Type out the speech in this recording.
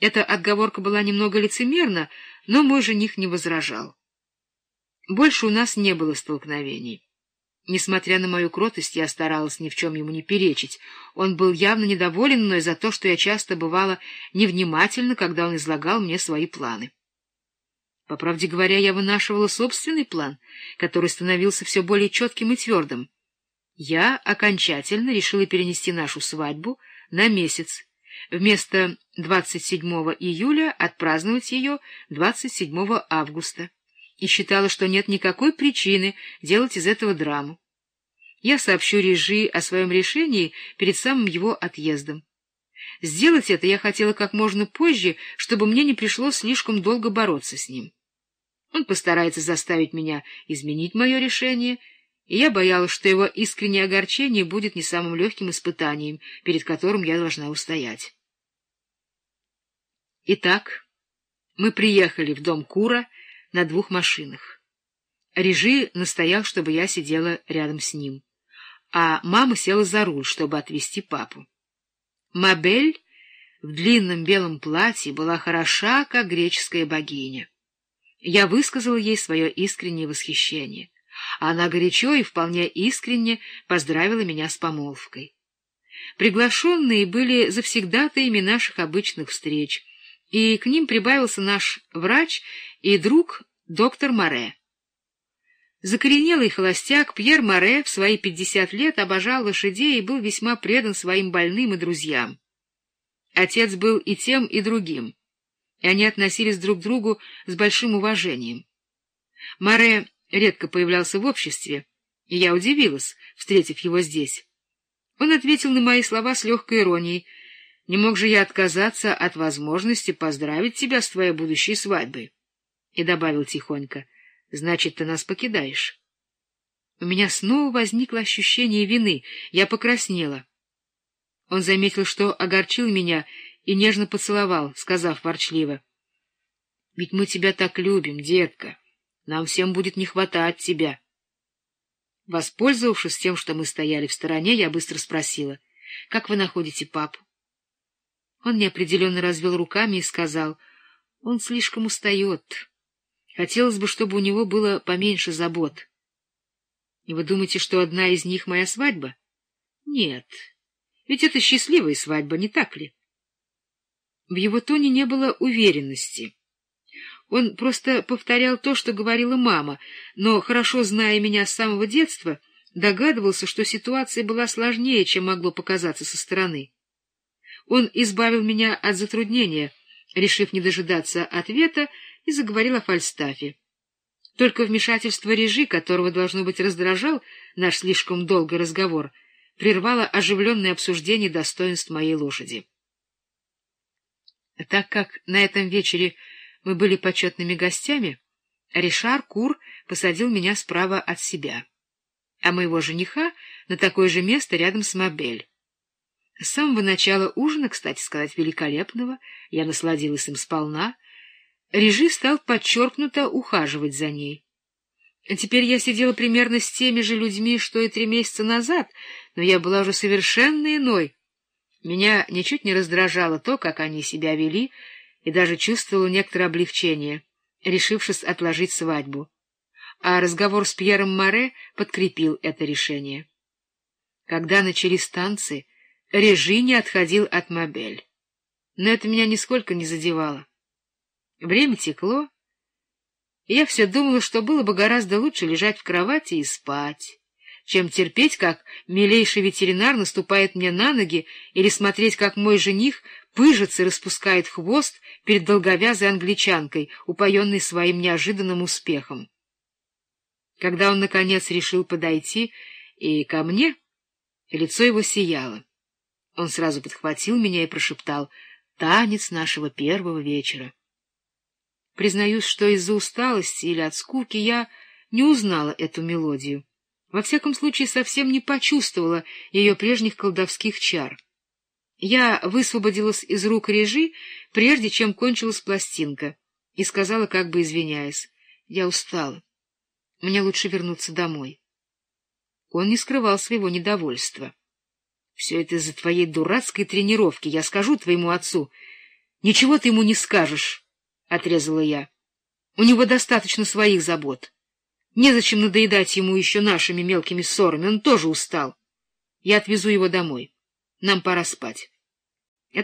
Эта отговорка была немного лицемерна, но мой жених не возражал. Больше у нас не было столкновений. Несмотря на мою кротость, я старалась ни в чем ему не перечить. Он был явно недоволен мной за то, что я часто бывала невнимательна, когда он излагал мне свои планы. По правде говоря, я вынашивала собственный план, который становился все более четким и твердым. Я окончательно решила перенести нашу свадьбу на месяц, вместо 27 июля отпраздновать ее 27 августа, и считала, что нет никакой причины делать из этого драму. Я сообщу Режи о своем решении перед самым его отъездом. Сделать это я хотела как можно позже, чтобы мне не пришлось слишком долго бороться с ним. Он постарается заставить меня изменить мое решение, и я боялась, что его искреннее огорчение будет не самым легким испытанием, перед которым я должна устоять. Итак, мы приехали в дом Кура на двух машинах. Режи настоял, чтобы я сидела рядом с ним, а мама села за руль, чтобы отвезти папу. Мабель в длинном белом платье была хороша, как греческая богиня. Я высказала ей свое искреннее восхищение. Она горячо и вполне искренне поздравила меня с помолвкой. Приглашенные были завсегдатаями наших обычных встреч, и к ним прибавился наш врач и друг доктор Море. Закоренелый холостяк Пьер Море в свои пятьдесят лет обожал лошадей и был весьма предан своим больным и друзьям. Отец был и тем, и другим и они относились друг к другу с большим уважением. Море редко появлялся в обществе, и я удивилась, встретив его здесь. Он ответил на мои слова с легкой иронией. «Не мог же я отказаться от возможности поздравить тебя с твоей будущей свадьбой?» И добавил тихонько, «Значит, ты нас покидаешь». У меня снова возникло ощущение вины, я покраснела. Он заметил, что огорчил меня, и нежно поцеловал, сказав ворчливо. — Ведь мы тебя так любим, детка. Нам всем будет не хватать тебя. Воспользовавшись тем, что мы стояли в стороне, я быстро спросила, — Как вы находите папу? Он неопределенно развел руками и сказал, — Он слишком устает. Хотелось бы, чтобы у него было поменьше забот. — И вы думаете, что одна из них моя свадьба? — Нет. Ведь это счастливая свадьба, не так ли? — в его тоне не было уверенности. Он просто повторял то, что говорила мама, но, хорошо зная меня с самого детства, догадывался, что ситуация была сложнее, чем могло показаться со стороны. Он избавил меня от затруднения, решив не дожидаться ответа, и заговорил о Фальстафе. Только вмешательство Режи, которого, должно быть, раздражал наш слишком долгий разговор, прервало оживленное обсуждение достоинств моей лошади. Так как на этом вечере мы были почетными гостями, Ришар Кур посадил меня справа от себя, а моего жениха на такое же место рядом с Мабель. С самого начала ужина, кстати сказать, великолепного, я насладилась им сполна, Режи стал подчеркнуто ухаживать за ней. Теперь я сидела примерно с теми же людьми, что и три месяца назад, но я была уже совершенно иной — меня ничуть не раздражало то, как они себя вели, и даже чувствовала некоторое облегчение, решившись отложить свадьбу. А разговор с Пьером Море подкрепил это решение. Когда начались танцы, Режи не отходил от Мобель. Но это меня нисколько не задевало. Время текло, и я все думала, что было бы гораздо лучше лежать в кровати и спать чем терпеть, как милейший ветеринар наступает мне на ноги, или смотреть, как мой жених пыжится и распускает хвост перед долговязой англичанкой, упоенной своим неожиданным успехом. Когда он, наконец, решил подойти и ко мне, лицо его сияло. Он сразу подхватил меня и прошептал «Танец нашего первого вечера». Признаюсь, что из-за усталости или от скуки я не узнала эту мелодию. Во всяком случае, совсем не почувствовала ее прежних колдовских чар. Я высвободилась из рук режи, прежде чем кончилась пластинка, и сказала, как бы извиняясь, «Я устала. Мне лучше вернуться домой». Он не скрывал своего недовольства. «Все это из-за твоей дурацкой тренировки, я скажу твоему отцу». — Ничего ты ему не скажешь, — отрезала я. — У него достаточно своих забот. Незачем надоедать ему еще нашими мелкими ссорами, он тоже устал. Я отвезу его домой. Нам пора спать.